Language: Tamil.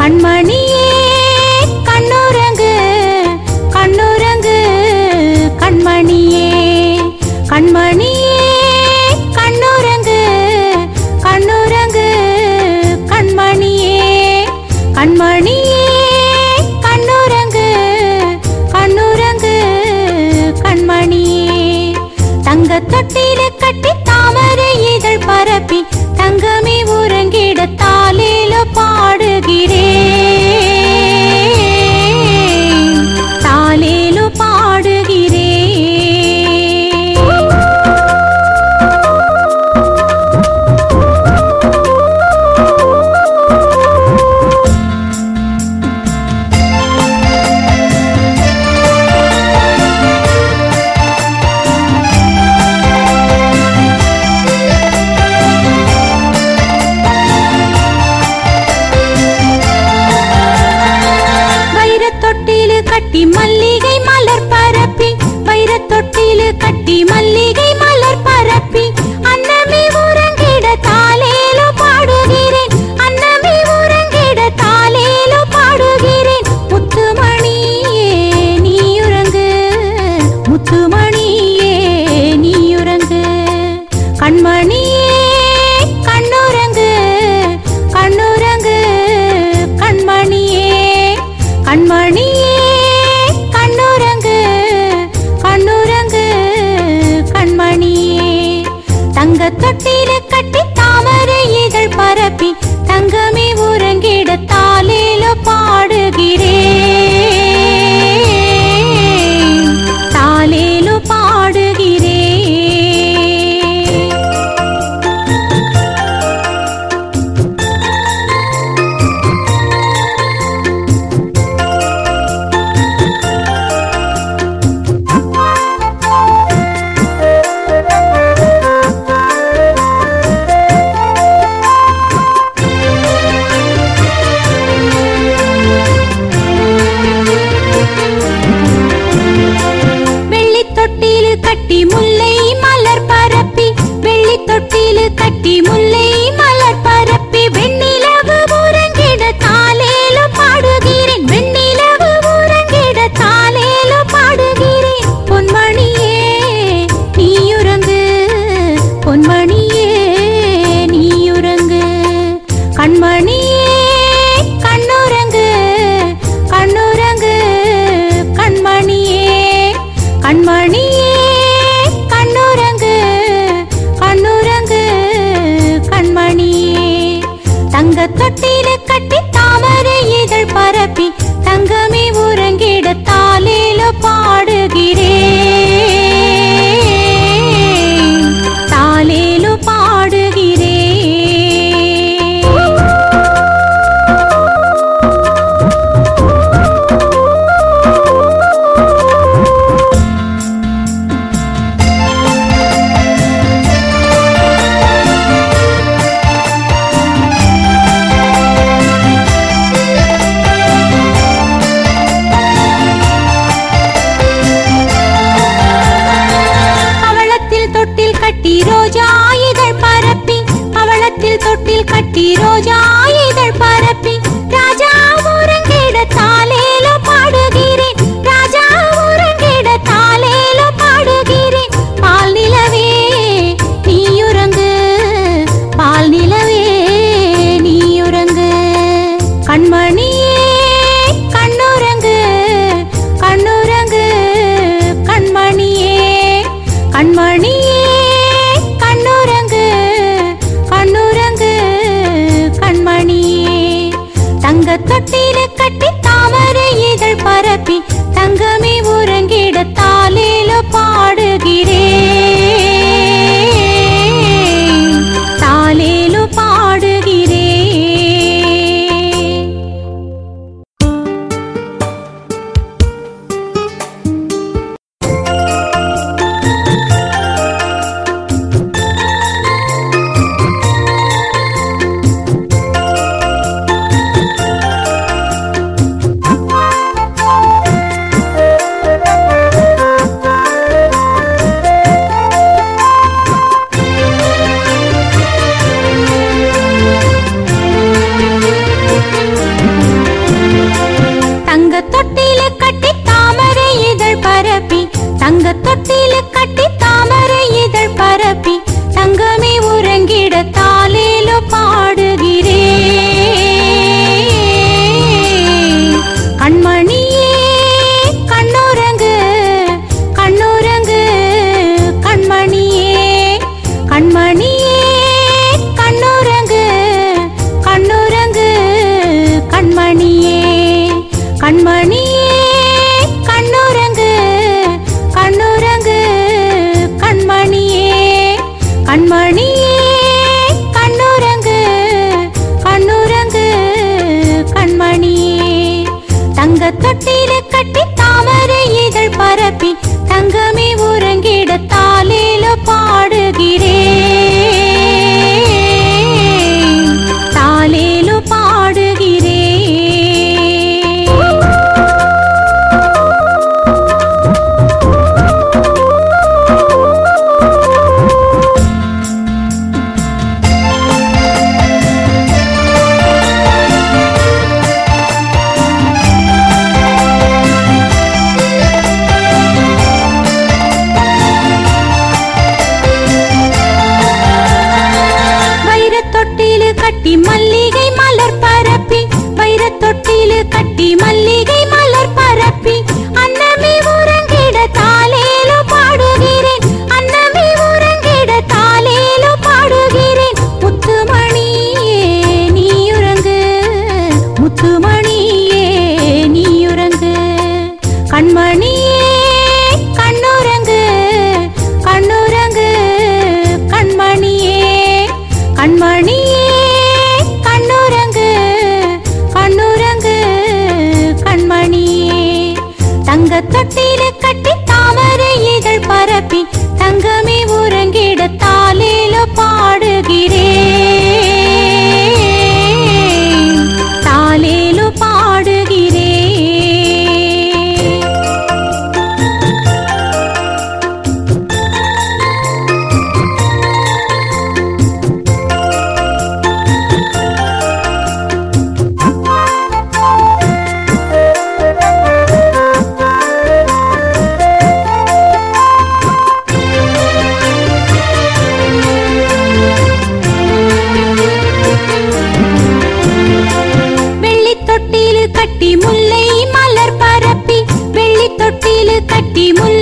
கண்மணியே கண்ணுரங்கு கண்ணுரங்கு கண்மணியே. கண்மணியே கண்ணுரங்கு கண்ணுரங்கு கண்மணியே. கண்மணியே கண்ணுரங்கு கண்ணுரங்கு கண்மணியே. தங்க தொட்டிலே கட்டி மல்லிகை pip. தொட்டி தங்க தொட்டில கட்டி தாமரை தொட்டில கட்ட தட்டில கட்டி மல்லிகை மலர் பரப்பி அன்னமே உறங்கிட தாலேலோ பாடுகிறேன். அன்னமே உறங்கிட தாலேலோ பாடுகிறேன். முத்துமணியே நீ உறங்கு. முத்துமணியே நீ உறங்கு. கண்மணியே கட்டி முள்